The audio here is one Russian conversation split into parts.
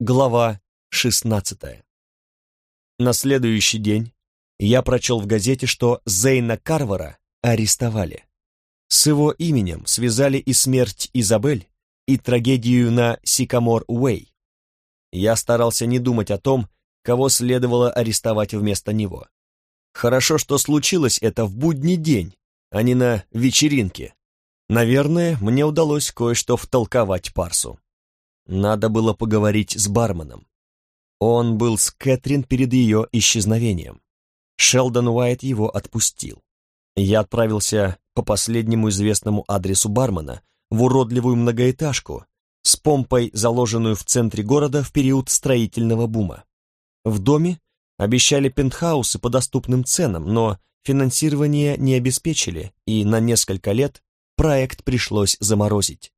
Глава 16. На следующий день я прочел в газете, что Зейна Карвара арестовали. С его именем связали и смерть Изабель, и трагедию на Сикамор-Уэй. Я старался не думать о том, кого следовало арестовать вместо него. Хорошо, что случилось это в будний день, а не на вечеринке. Наверное, мне удалось кое-что втолковать Парсу. Надо было поговорить с барменом. Он был с Кэтрин перед ее исчезновением. Шелдон Уайт его отпустил. Я отправился по последнему известному адресу бармена в уродливую многоэтажку с помпой, заложенную в центре города в период строительного бума. В доме обещали пентхаусы по доступным ценам, но финансирование не обеспечили, и на несколько лет проект пришлось заморозить.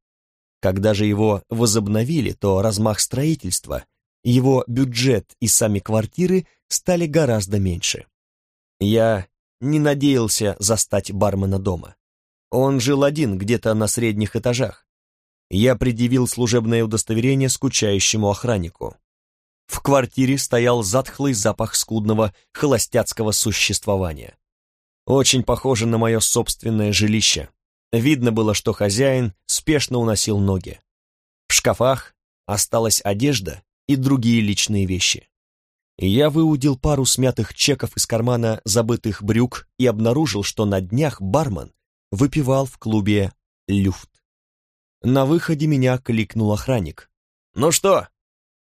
Когда же его возобновили, то размах строительства, его бюджет и сами квартиры стали гораздо меньше. Я не надеялся застать бармена дома. Он жил один где-то на средних этажах. Я предъявил служебное удостоверение скучающему охраннику. В квартире стоял затхлый запах скудного холостяцкого существования. Очень похоже на мое собственное жилище. Видно было, что хозяин спешно уносил ноги. В шкафах осталась одежда и другие личные вещи. Я выудил пару смятых чеков из кармана забытых брюк и обнаружил, что на днях бармен выпивал в клубе «Люфт». На выходе меня кликнул охранник. «Ну что,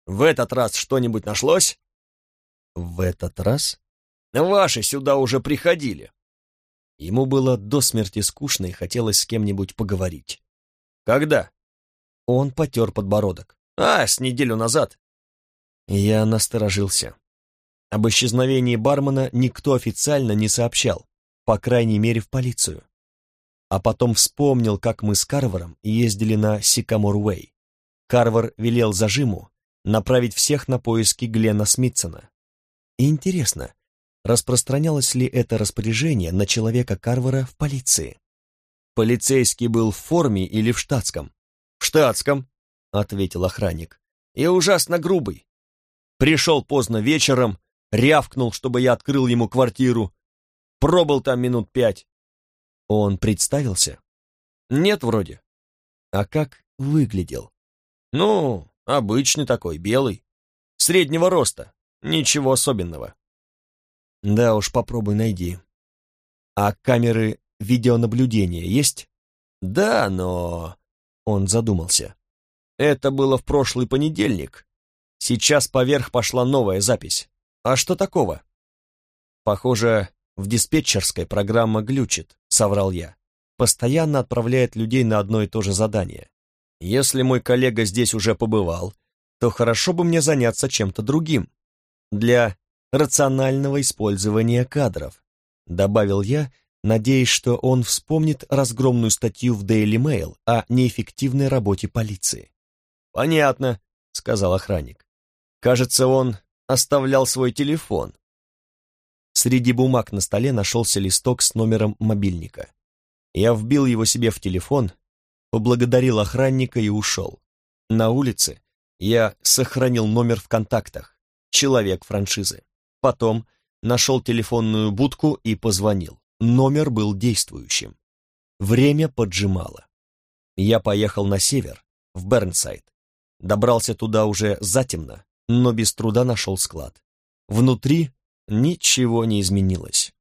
в этот раз что-нибудь нашлось?» «В этот раз?» «Ваши сюда уже приходили». Ему было до смерти скучно и хотелось с кем-нибудь поговорить. «Когда?» Он потер подбородок. «А, с неделю назад». Я насторожился. Об исчезновении бармена никто официально не сообщал, по крайней мере в полицию. А потом вспомнил, как мы с Карваром ездили на Сикамор-Уэй. Карвар велел зажиму направить всех на поиски Глена Смитсона. Интересно, распространялось ли это распоряжение на человека Карвара в полиции. Полицейский был в форме или в штатском? В штатском, ответил охранник. И ужасно грубый. Пришел поздно вечером, рявкнул, чтобы я открыл ему квартиру. Пробыл там минут пять. Он представился? Нет, вроде. А как выглядел? Ну, обычный такой, белый. Среднего роста. Ничего особенного. Да уж, попробуй найди. А камеры видеонаблюдения есть? Да, но... Он задумался. Это было в прошлый понедельник. Сейчас поверх пошла новая запись. А что такого? Похоже, в диспетчерской программа глючит, соврал я. Постоянно отправляет людей на одно и то же задание. Если мой коллега здесь уже побывал, то хорошо бы мне заняться чем-то другим. Для рационального использования кадров, добавил я, надеясь, что он вспомнит разгромную статью в Daily Mail о неэффективной работе полиции. «Понятно», — сказал охранник. «Кажется, он оставлял свой телефон». Среди бумаг на столе нашелся листок с номером мобильника. Я вбил его себе в телефон, поблагодарил охранника и ушел. На улице я сохранил номер в контактах, человек франшизы. Потом нашел телефонную будку и позвонил. Номер был действующим. Время поджимало. Я поехал на север, в Бернсайд. Добрался туда уже затемно, но без труда нашел склад. Внутри ничего не изменилось.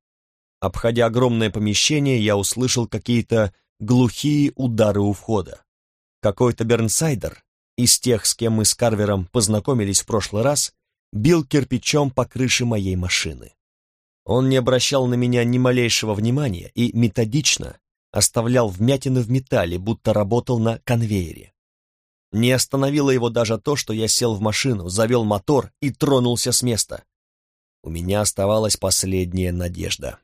Обходя огромное помещение, я услышал какие-то глухие удары у входа. Какой-то Бернсайдер, из тех, с кем мы с Карвером познакомились в прошлый раз, бил кирпичом по крыше моей машины. Он не обращал на меня ни малейшего внимания и методично оставлял вмятины в металле, будто работал на конвейере. Не остановило его даже то, что я сел в машину, завел мотор и тронулся с места. У меня оставалась последняя надежда.